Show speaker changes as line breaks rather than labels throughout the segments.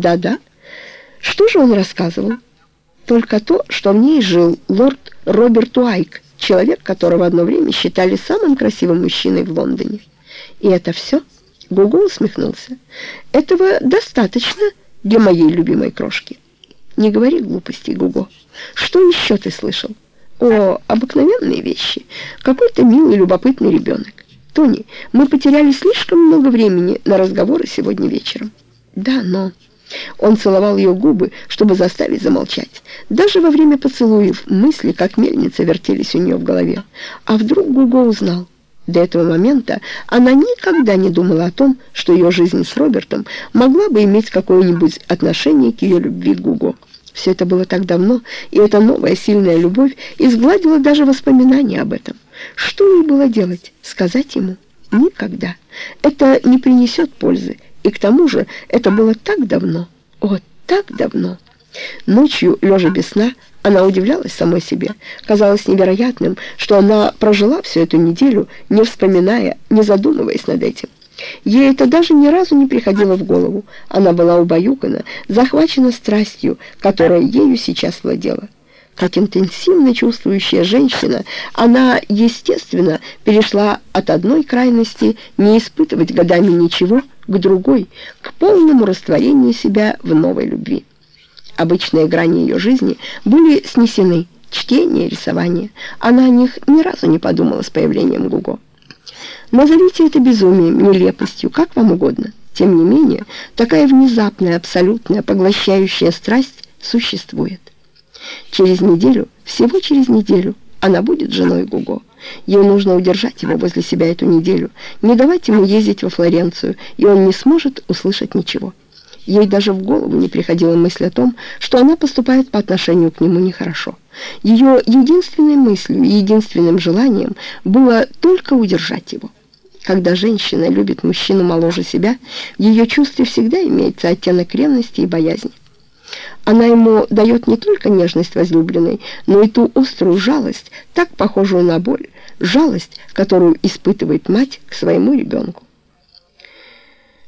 Да-да. Что же он рассказывал? Только то, что в ней жил лорд Роберт Уайк, человек, которого одно время считали самым красивым мужчиной в Лондоне. И это все? Гугу усмехнулся. Этого достаточно для моей любимой крошки. Не говори глупостей, Гуго. Что еще ты слышал? О, обыкновенные вещи. Какой-то милый, любопытный ребенок. Тони, мы потеряли слишком много времени на разговоры сегодня вечером. Да, но... Он целовал ее губы, чтобы заставить замолчать. Даже во время поцелуев мысли, как мельница, вертелись у нее в голове. А вдруг Гуго узнал? До этого момента она никогда не думала о том, что ее жизнь с Робертом могла бы иметь какое-нибудь отношение к ее любви к Гуго. Все это было так давно, и эта новая сильная любовь изгладила даже воспоминания об этом. Что ей было делать? Сказать ему? Никогда. Это не принесет пользы. И к тому же это было так давно. О, так давно. Ночью, лежа без сна, она удивлялась самой себе. Казалось невероятным, что она прожила всю эту неделю, не вспоминая, не задумываясь над этим. Ей это даже ни разу не приходило в голову. Она была убаюкана, захвачена страстью, которая ею сейчас владела. Как интенсивно чувствующая женщина, она, естественно, перешла от одной крайности не испытывать годами ничего к другой, к полному растворению себя в новой любви. Обычные грани ее жизни были снесены, чтение, рисование. Она о них ни разу не подумала с появлением Гуго. Назовите это безумием, нелепостью, как вам угодно. Тем не менее, такая внезапная, абсолютная, поглощающая страсть существует. Через неделю, всего через неделю, она будет женой Гуго. Ей нужно удержать его возле себя эту неделю, не давать ему ездить во Флоренцию, и он не сможет услышать ничего. Ей даже в голову не приходила мысль о том, что она поступает по отношению к нему нехорошо. Ее единственной мыслью и единственным желанием было только удержать его. Когда женщина любит мужчину моложе себя, в ее чувстве всегда имеется оттенок ревности и боязни. Она ему дает не только нежность возлюбленной, но и ту острую жалость, так похожую на боль, жалость, которую испытывает мать к своему ребенку.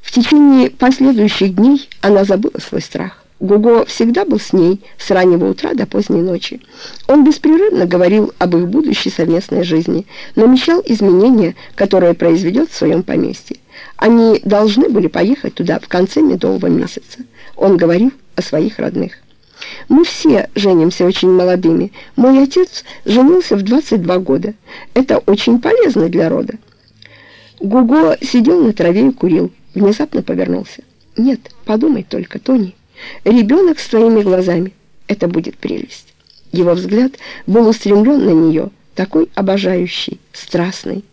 В течение последующих дней она забыла свой страх. Гуго всегда был с ней с раннего утра до поздней ночи. Он беспрерывно говорил об их будущей совместной жизни, намечал изменения, которые произведет в своем поместье. Они должны были поехать туда в конце медового месяца. Он говорил о своих родных. Мы все женимся очень молодыми. Мой отец женился в 22 года. Это очень полезно для рода. Гуго сидел на траве и курил внезапно повернулся. «Нет, подумай только, Тони. Ребенок с твоими глазами. Это будет прелесть». Его взгляд был устремлен на нее, такой обожающий, страстный.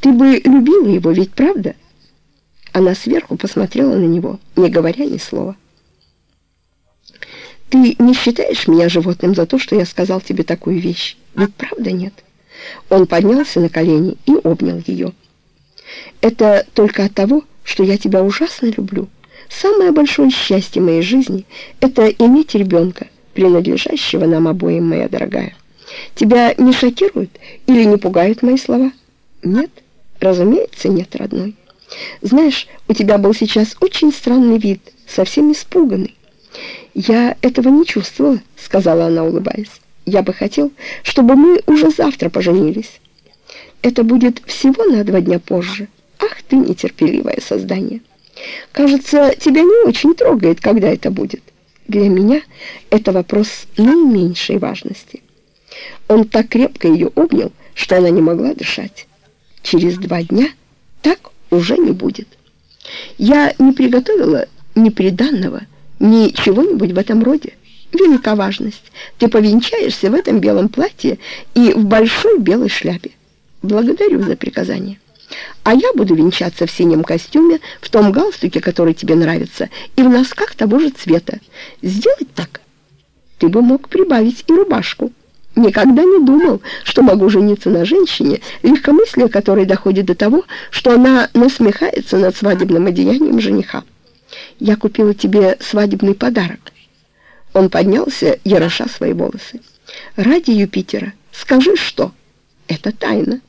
«Ты бы любила его, ведь правда?» Она сверху посмотрела на него, не говоря ни слова. «Ты не считаешь меня животным за то, что я сказал тебе такую вещь? Ведь правда нет?» Он поднялся на колени и обнял ее. «Это только от того, что я тебя ужасно люблю. Самое большое счастье моей жизни — это иметь ребенка, принадлежащего нам обоим, моя дорогая. Тебя не шокируют или не пугают мои слова? Нет, разумеется, нет, родной. Знаешь, у тебя был сейчас очень странный вид, совсем испуганный. «Я этого не чувствовала», — сказала она, улыбаясь. «Я бы хотел, чтобы мы уже завтра поженились. Это будет всего на два дня позже». Ах ты нетерпеливое создание! Кажется, тебя не очень трогает, когда это будет. Для меня это вопрос наименьшей важности. Он так крепко ее обнял, что она не могла дышать. Через два дня так уже не будет. Я не приготовила ни ни чего-нибудь в этом роде. Велика важность. Ты повенчаешься в этом белом платье и в большой белой шляпе. Благодарю за приказание. А я буду венчаться в синем костюме, в том галстуке, который тебе нравится, и в носках того же цвета. Сделать так? Ты бы мог прибавить и рубашку. Никогда не думал, что могу жениться на женщине, легкомыслие которой доходит до того, что она насмехается над свадебным одеянием жениха. Я купила тебе свадебный подарок. Он поднялся, яроша свои волосы. Ради Юпитера, скажи, что? Это тайна.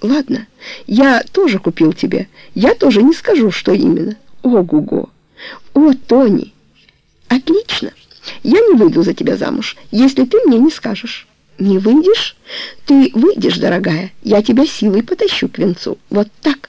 Ладно, я тоже купил тебе. Я тоже не скажу, что именно. О, Гуго! О, Тони! Я не выйду за тебя замуж, если ты мне не скажешь». «Не выйдешь? Ты выйдешь, дорогая. Я тебя силой потащу к венцу. Вот так».